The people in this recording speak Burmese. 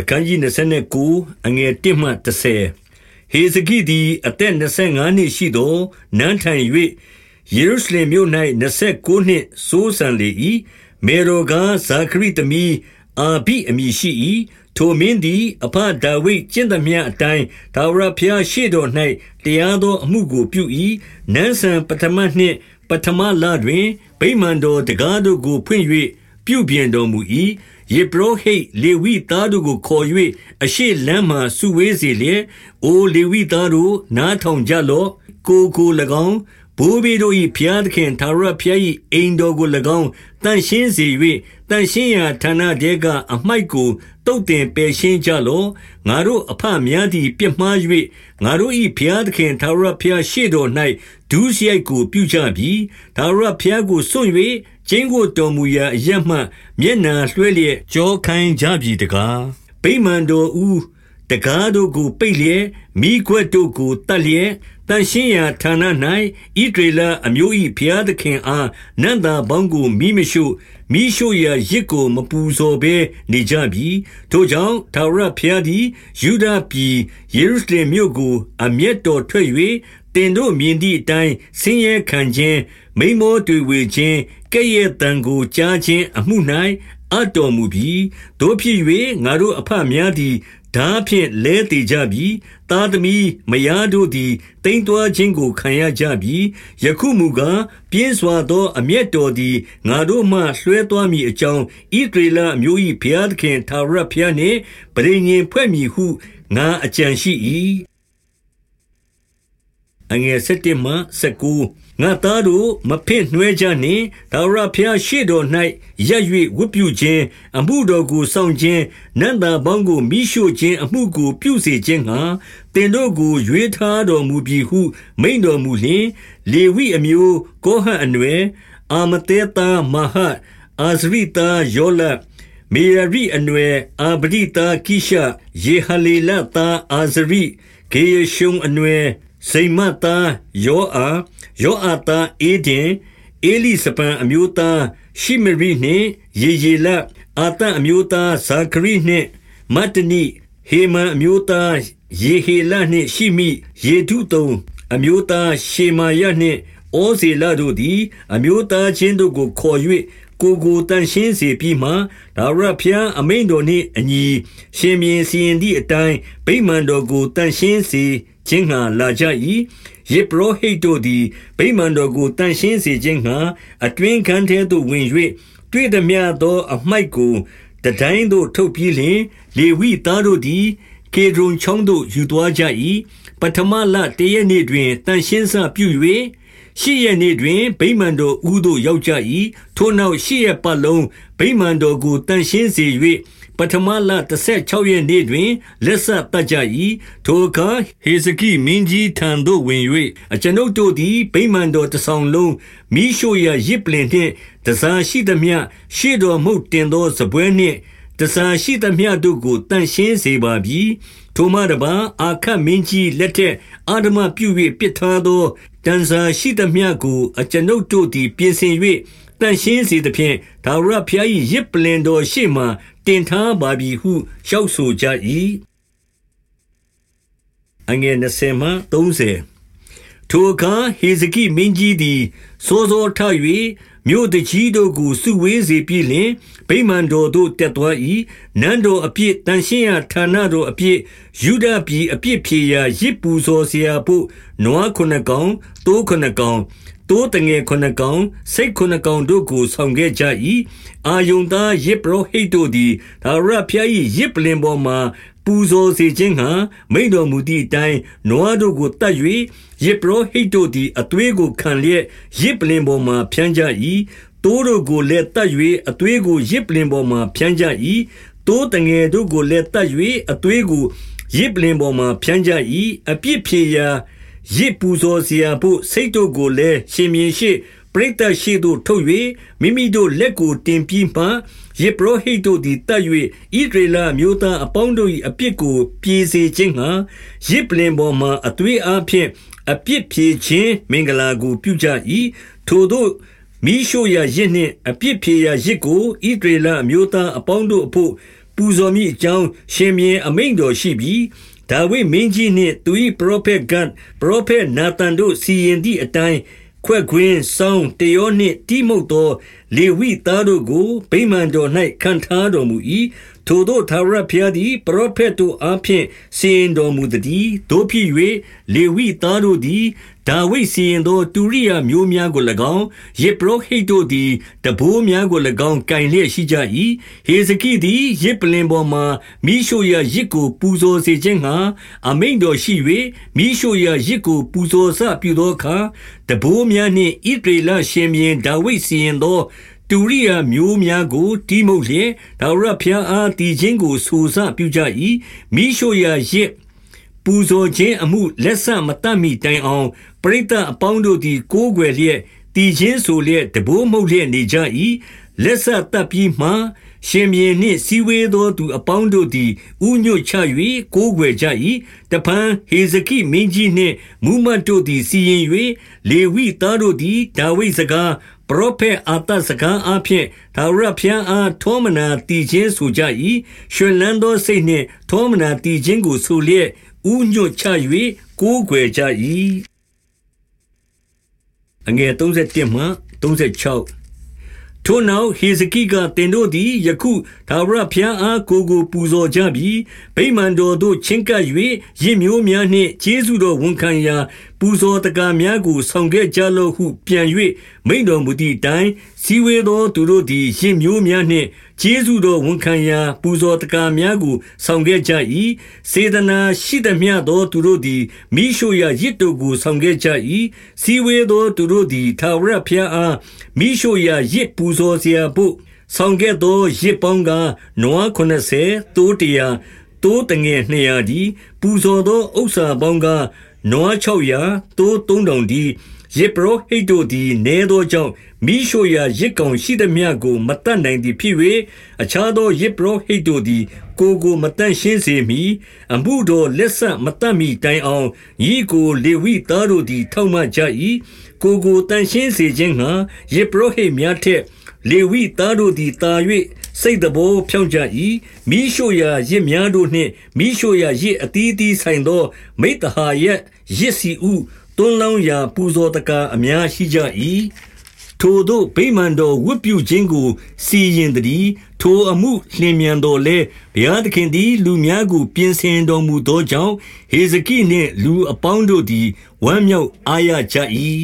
အခန်းကြီး29အငယ်1မှ30ဟေဇကိသည်အသက်25နှစ်ရှိသောနန်းထိုင်၍ယေရုရှလင်မြို့၌29နှစ်စိုးစံလေ၏မေရောကဇာခရိသမီးအာဘိအမည်ရှိ၏ထိုမင်းသည်အဖဒါဝိဒ်ကျင့်သမျှအတိုင်းဒါဝရဖျားရှေ့တော်၌တရားသောအမှုကိုပြု၏နန်းဆန်ပထမနှစ်ပထမလတွင်ဗိမာန်တော်တကားတို့ကိုဖွင့်၍ ပြုပြင်တော်မူ၏ယေဘရဟိတ် လေဝိသားတို့ကိုခေါ်၍အရှိလမ်းမှစုဝေးစေလျက် အိုလေဝိသားတို့ နားထောင်ကြလော့ ကိုကို၎င်း ဘိုးဘေးတို့၏ဘုရားသခင်သာရဘုရား၏အိမ်တော်ကို၎င်းတန်ရှင်းစေ၍တန်ရှင်းရာဌာနတဲက အမိုက်ကိုတုတ်တင်ပယ်ရှင်းကြလော့ ငါတို့အဖများသည် ပြစ်မှား၍ငါတို့၏ဘုရားသခင်သာရဘုရားရှေ့တော်၌ဒုစရိုက်ကို ပြုကြပြီသာရဘုရားကိုစွန့်၍ ကျင်းကိုတော်မူရာအရမှ မျက်နာလွှဲလျက်ကြောခိုင်းကြပြီတကားဗိမာန်တော်ဦးတကားတို့ကိုပိတ်လျက်မိခွက်တို့ကိုတတ်လျက်တန်ရှင်းရာဌာန၌ဣဒေလအမျိုး၏ဘုရားသခင်အားနန္တာဘောင်းကိုမိမရှို့မိရှို့ရာရစ်ကိုမပူဇော်ဘဲနေကြပြီထိုကြောင့်သာရဘုရားသည်ယူဒပြည်ယေရုရှလင်မြို့ကို အမျက်တော်ထွက်၍တင်တို့မြင်သည့်အတိုင်းဆင်းရဲခံခြင်းမိမောတွေ့ဝေခြင်း ကဲ့ရဲ့တန်ကိုကြားခြင်းအမှု၌အတော်မူပြီးတို့ဖြစ်၍ငါတို့အဖများသည်ဓာဖြင့်လဲတည်ကြပြီသားသမီးမယားတို့သည်တိမ်သွာခြင်းကိုခံရကြပြီယခုမူကားပြင်းစွာသော အမျက်တော်သည်ငါတို့မှလွှဲသွားမည်အကြောင်းဣဒရေလအမျိုး၏ဘုရားသခင်သာရဘုရားနှင့်ပရိညင်ဖွဲ့မည်ဟုငါအကြံရှိ၏အငယ်7မှ19 ငါသားတို့မဖင့်နှွဲကြနှင့်ဒါဝရဖျားရှေ့တော်၌ရက်၍ဝတ်ပြုခြင်းအမှုတော်ကိုဆောင်ခြင်းနန္တာပေါင်းကိုမိရှို့ခြင်းအမှုကိုပြုစေခြင်းငှာတင်တို့ကိုရွေးထားတော်မူပြီဟု မိန်တော်မူလျင် လေဝိအမျိုးကိုဟန်အနွယ်အာမတေတာမဟတ်အာဇရိတာယောလမေရရိအနွယ်အာဗဒိတာကိရှယေဟလေလတာအာဇရိဂေယရှုံအနွယ် စိမ္မသားယောအာယောအာသားအေဒင်အေလိစပန်အမျိုးသားရှိမရိနှင့်ယေယေလအာတအမျိုးသားဇာခရိနှင့်မတ္တနိဟေမန်အမျိုးသားယေဟေလနှင့်ရှိမိယေဒုတုံအမျိုးသားရှေမာယနှင့်ဩဇေလတို့သည်အမျိုးသားချင်းတို့ကိုခေါ်၍ကိုကိုတန်ရှင်းစေပြီးမှဒါဝရဖျားအမိန်တော်နှင့်အညီရှင်မြင်းစီရင်သည့်အတိုင်းဗိမာန်တော်ကိုတန်ရှင်းစေ ခြင်းငှာလာကြ၏ယေဘရဟိတ်တို့သည်ဗိမာန်တော်ကိုတန်ရှင်းစေခြင်းငှာအတွင်ခန်းထဲသို့ဝင်၍တွေ့သည်များသောအမိုက်ကိုတတိုင်းသို့ထုတ်ပြီးလျှင်လေဝိသားတို့သည်ကေဒရုန်ချောင်းသို့ယူသွားကြ၏ပထမလတရနေ့တွင်တန်ရှင်းစပြု၍ ရှစ်ရက်နေ့တွင်ဗိမာန်တော်ဦးသို့ရောက်ကြ၏ထိုနောက်ရှစ်ရက်ပတ်လုံးဗိမာန်တော်ကိုတန်ရှင်းစေ၍ပထမလ16ရက်နေ့တွင်လက်ဆက်တတ်ကြ၏ထိုအခါဟေဇကိမင်းကြီးထံသို့ဝင်၍အကျွန်ုပ်တို့သည်ဗိမာန်တော်တဆောင်လုံးမိရှို့ရရစ်ပလင်နှင့်တစားရှိသမျှရှေ့တော်မှုတင်သောစပွဲနှင့်တစားရှိသမျှတို့ကိုတန်ရှင်းစေပါပြီထိုမှတပါအာခတ်မင်းကြီးလက်ထက်အာဓမပြု၍ပြစ်ထားသော တန်စာရှိသမျှကိုအကျွန်ုပ်တို့သည် ပြင်ဆင်၍တန်ရှင်းစေသဖြင့်ဒါဝရဖျား၏ရစ်ပလင်တော်ရှေ့မှတင်ထားပါပြီဟုလျှောက်ဆိုကြ၏အငယ်20မှ30ထိုအခါဟေဇကိမင်းကြီးသည်စိုးစိုးထ၍ မြို့တကြီးတို့ကိုစုဝေးစေပြီးလင်ဗိမာန်တော်သို့တက်သွား၏နန်းတော်အဖြစ်တန်ရှင်းရာဌာနတော်အဖြစ်ယူဒပြည်အဖြစ်ဖြေရာရစ်ပူဇော်စရာဖို့နွားခုနှစ်ကောင်တိုးခုနှစ်ကောင်တိုးတငယ်ခုနှစ်ကောင်စိတ်ခုနှစ်ကောင်တို့ကိုဆောင်ခဲ့ကြ၏အာယုန်သားရစ်ပရောဟိတ်တို့သည်ဒါရဖျား၏ရစ်ပလင်ပေါ်မှာ ပူဇော်စေခြင်းဟံမိန်တော်မူသည့်အတိုင်းနွားတို့ကိုတတ်၍ယေပရောဟိတ်တို့သည်အသွေးကိုခံလျက်ယေပလင်ပေါ်မှဖြန်းကြ၏တိုးတို့ကိုလည်းတတ်၍အသွေးကိုယေပလင်ပေါ်မှဖြန်းကြ၏တိုးတငယ်တို့ကိုလည်းတတ်၍အသွေးကိုယေပလင်ပေါ်မှဖြန်းကြ၏အပြစ်ဖြေရာရစ်ပူဇော်စရာဖို့စိတ်တို့ကိုလည်းရှင်မြင်ရှိ ပရိသတ်ရှိသို့ထုတ်၍မိမိတို့လက်ကိုတင်ပြီးမှယေဘရဟိတ်တို့သည်တတ်၍ဣဒရေလမျိုးသားအပေါင်းတို့၏အပြစ်ကို ပြေစေခြင်းဟံရစ်ပလင်ပေါ်မှအသွေးအားဖြင့်အပြစ်ဖြေခြင်းမင်္ဂလာကို ပြုကြ၏ထိုတို့မိရှို့ရာရစ်နှင့်အပြစ်ဖြေရာရစ်ကိုဣဒရေလမျိုးသားအပေါင်းတို့အဖို့ပူဇော်မည်အကြောင်းရှင်ဘုရင်အမိန့်တော်ရှိပြီ။ဒါဝိဒ်မင်းကြီးနှင့်သူ၏ပရောဖက်ဂဒ်ပရောဖက်နာသန်တို့စီရင်သည့်အတိုင်း ခွက်ကွင်းစောင်းတယောနှင့်တိမုတ်သော လေဝိသားတို့ကိုဗိမာန်တော်၌ခံထားတော်မူ၏ထိုတို့သာရဖျားသည်ပရောဖက်တို့အားဖြင့်စီရင်တော်မူသည်တို့ဖြစ်၍လေဝိသားတို့သည် ဒါဝိဒ်စီရင်သော တူရိယာမျိုးများကို၎င်းယေပရောဟိတ်တို့သည်တဘိုးများကို၎င်းကင်လျက်ရှိကြ၏ဟေဇကိသည်ယေပလင်ပေါ်မှမိရှုရရစ်ကို ပူဇော်စေခြင်းငှာအမိန်တော်ရှိ၍မိရှုရရစ်ကို ပူဇော်စပြုသောအခါတဘိုးများနှင့်ဣဒရေလရှင်ဘီရင် ဒါဝိဒ်စီရင်သော တူရိယာမျိုးများကို တီးမှုတ်လျက်ဒါဝရဖျားအားတည်ခြင်းကိုဆူဆပြုကြ၏မိရှုရာရစ် ပူဇော်ခြင်းအမှုလက်ဆမတတ်မိတိုင်အောင်ပရိသတ်အပေါင်းတို့သည် ကိုးကွယ်လျက်တည်ခြင်းဆိုလျက်တဘိုးမှုတ်လျက်နေကြ၏လက်ဆက်တပ်ပြီးမှရှင်မြေနှင့်စီဝေသောသူအပေါင်းတို့သည်ဥညွတ်ချ၍ကိုးကွယ်ကြ၏တပန်းဟေဇကိမင်းကြီးနှင့်မူမတ်တို့သည်စီရင်၍လေဝိသားတို့သည်ဒါဝိဒ်စကားပရောဖက်အာသစကားအဖျင်သာရဖျံအားထောမနာတည်ခြင်းဆိုကြ၏ရှင်လန်းသောစိတ်နှင့်ထောမနာတည်ခြင်းကိုဆိုလျက် ဥညွတ်ချ၍ကိုးကွယ်ကြ၏အငယ်31မှ36ထိုနောက်ဟေဇကိကတင်တို့သည်ယခုသာဝရဖျားအားကိုကိုပူဇော်ကြပြီးဗိမာန်တော်သို့ချင်းကပ်၍ရစ်မျိုးများနှင့်ကျေးဇူးတော်ဝန်ခံရာပူဇော်တကာများကို ဆောင်ခဲ့ကြလော့ဟု ပြန်၍မိန်တော်မူသည့်အတိုင်းစီဝေသောသူတို့သည်ရင့်မျိုးများနှင့်ကျေးဇူးတော်ဝန်ခံရာ ပူဇော်တကာများကို ဆောင်ခဲ့ကြ၏စေတနာရှိသမျှသောသူတို့သည်မိရှုရာရစ်တို့ကို ဆောင်ခဲ့ကြ၏စီဝေသောသူတို့သည်သာဝရဖျားအားမိရှုရာရစ်ပူဇော်စရာဘို့ဆောင်ခဲ့သောရစ်ပေါင်းကနွား90တိုးတရာတိုးတငယ်200ဒီပူဇော်သောဥစ္စာပေါင်းက နွား600တိုး3000ဒီယေပရောဟိတ်တို့သည်နဲသောကြောင့်မိရှုရာရစ်ကောင်ရှိသည်မြကိုမတတ်နိုင်သည်ဖြစ်၍အခြားသောယေပရောဟိတ်တို့သည် ကိုကိုမတန့်ရှင်းစေမီအမှုတော်လက်ဆက်မတတ်မီတိုင်အောင်ဤကိုလေဝိသားတို့သည် ထောက်မှကြ၏ကိုကိုတန့်ရှင်းစေခြင်းငှာယေပရောဟိတ်များထက်လေဝိသားတို့သည်တာ၍စိတ်တဘောဖြောင့်ကြ၏မိရှုရာရစ်များတို့နှင့်မိရှုရာရစ်အတီးတီးဆိုင်သောမိတ္တဟာယ ရစ်စီဥတွန်းလောင်းရာပူဇော်တကာအများရှိကြ၏ထိုတို့ဗိမာန်တော်ဝတ်ပြုခြင်းကို စီရင်သည် ထိုအမှုလျင်မြန်တော်လဲဘုရားသခင်သည် လူများကို ပြင်ဆင်တော်မူသောကြောင့်ဟေဇကိနှင့်လူအပေါင်းတို့သည်ဝမ်းမြောက်အားရကြ၏